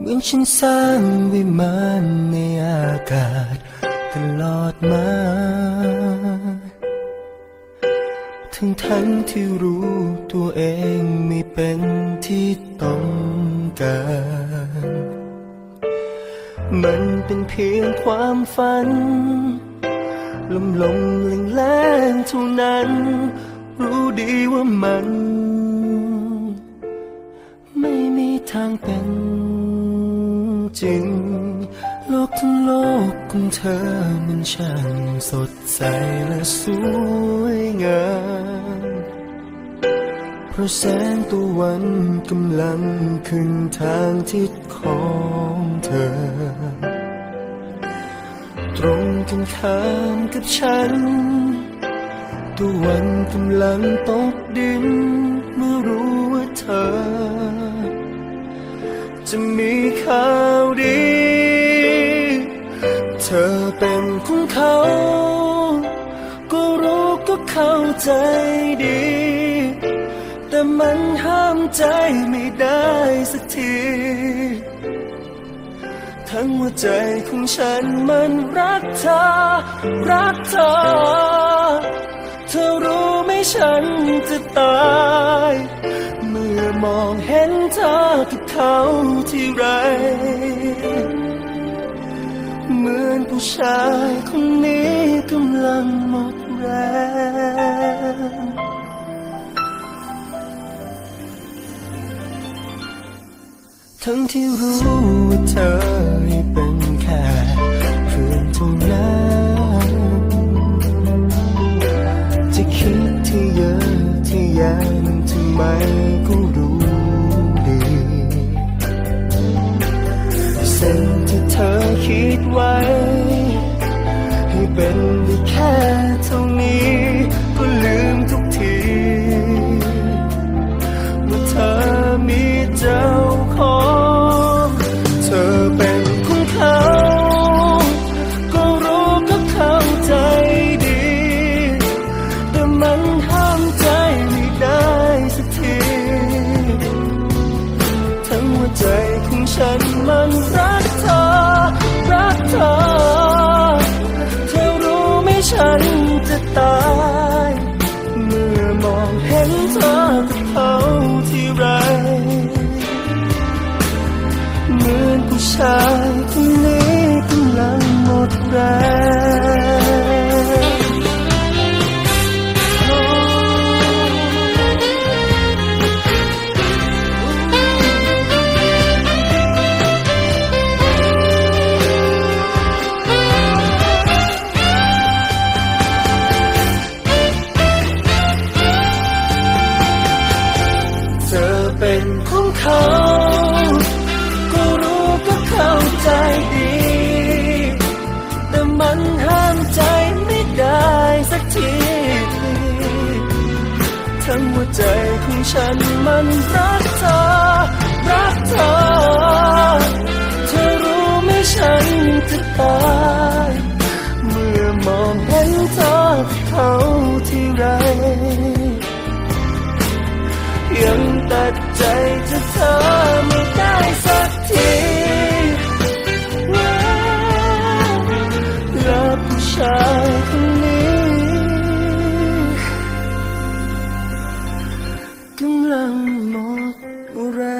เหมือนฉันสร้างวิมานในอากาศตลอดมา ทั้งทั้งที่รู้ตัวเองไม่เป็นที่ต้องการ มันเป็นเพียงความฝันลมลมแรงแรงเท่านั้น รู้ดีว่ามัน ไม่มีทางเป็น จริง โลกทั้งโลกของเธอมันช่างสดใสและสวยงามเพราะแสงตะวันกำลังขึ้นทางทิศของเธอ ตรงกันข้ามกับฉันตะวันกำลังตกดินเมื่อรู้ว่าเธอ จะมีข่าวดี เธอเป็นของเขา ก็รู้ก็เข้าใจดี แต่มันห้ามใจไม่ได้สักที ทั้งหัวใจของฉันมันรักเธอ รักเธอ เธอรู้ไหมฉันจะตาย มองเห็นเธอทุกเขาที่ไร เหมือนผู้ชายคนนี้กำลังหมดแรงทั้งที่รู้ว่าเธอ คิดไว้ ให้เป็นได้แค่เท่านี้ ก็ลืมทุกทีว่าเธอมีเจ้าของเธอเป็นของเขา ก็รู้ก็เข้าใจดี แต่มันห้ามใจไม่ได้สักที ทั้งหัวใจของฉันมันรักเธอ รักเธอ เธอรู้ไหมฉันจะตาย เมื่อมองเห็นเธอกับเขาที่ไร เหมือนผู้ชายคนนี้กำลังหมดแรง เป็นของเขา ก็รู้ก็เข้าใจดี แต่มันห้ามใจไม่ได้สักทีทั้งหัวใจของฉันมันรัก ใจจะเธอไม่ได้สักทีรักผู้ชายคนนี้กำลังหมดแรง